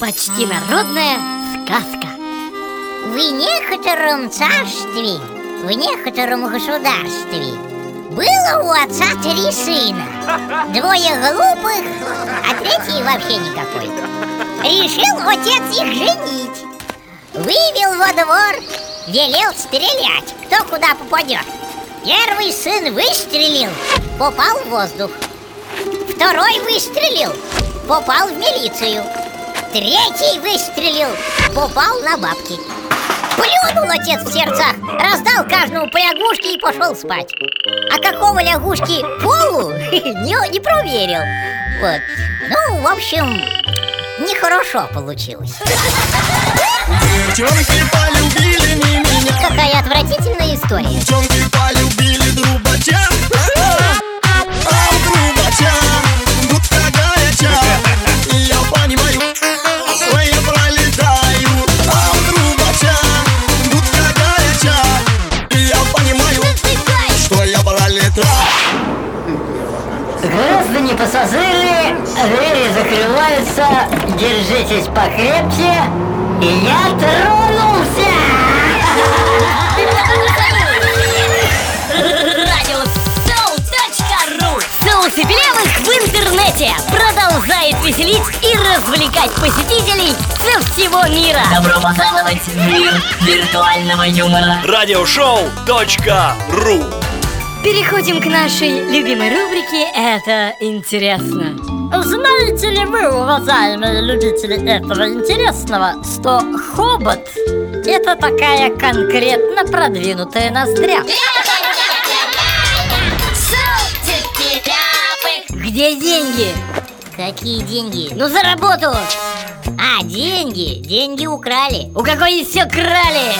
Почти народная сказка. В некотором царстве, в некотором государстве Было у отца три сына. Двое глупых, а третий вообще никакой. Решил отец их женить. Вывел во двор, велел стрелять, кто куда попадет. Первый сын выстрелил, попал в воздух. Второй выстрелил, попал в милицию. Третий выстрелил, попал на бабки. Плюнул отец в сердцах, раздал каждому по лягушке и пошел спать. А какого лягушки полу? Не, не проверил. Вот, ну, в общем, нехорошо получилось. Девчонки полюбили не меня. Какая отвратительная история. Девчонки полюбили Граждане пассажиры, двери закрываются, держитесь покрепче, и я тронулся! Радиосоу.ру Соус и белявых в интернете. Продолжает веселить и развлекать посетителей со всего мира. Добро пожаловать в мир виртуального юмора! Радиошоу.ру Переходим к нашей любимой рубрике «Это интересно». Знаете ли вы, уважаемые любители этого интересного, что хобот – это такая конкретно продвинутая ноздря? Где деньги? Какие деньги? Ну за работу! А, деньги, деньги украли У какой все крали?